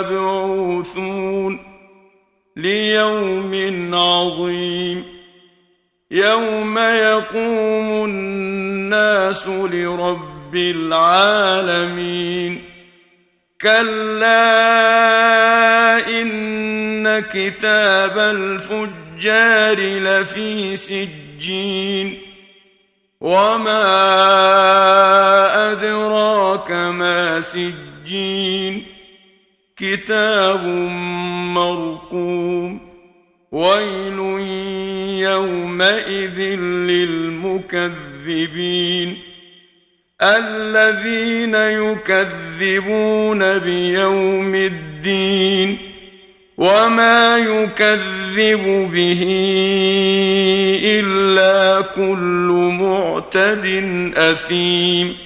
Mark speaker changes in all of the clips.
Speaker 1: مبعوثون ليوم عظيم يوم يقوم الناس لرب العالمين كلا إن كتاب الفجار لفي سجين وما أدراك ما سجين كتاب مرقوم ويل يومئذ للمكذبين الذين يكذبون بيوم الدين وما يكذب به إلا كل معتد أثيم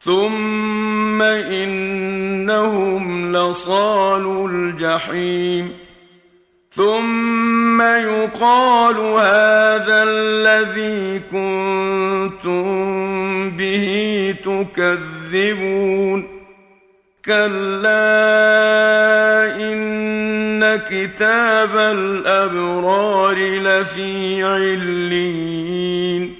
Speaker 1: ثم انهم لصالوا الجحيم ثم يقال هذا الذي كنتم به تكذبون كلا ان كتاب الابرار لفي عليين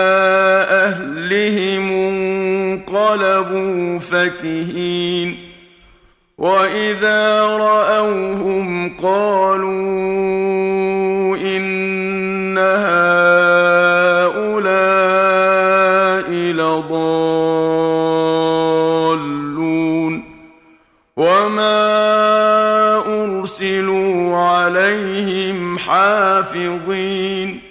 Speaker 1: انقلبوا فكهين وإذا رأوهم قالوا إن هؤلاء لضالون وما أرسلوا عليهم حافظين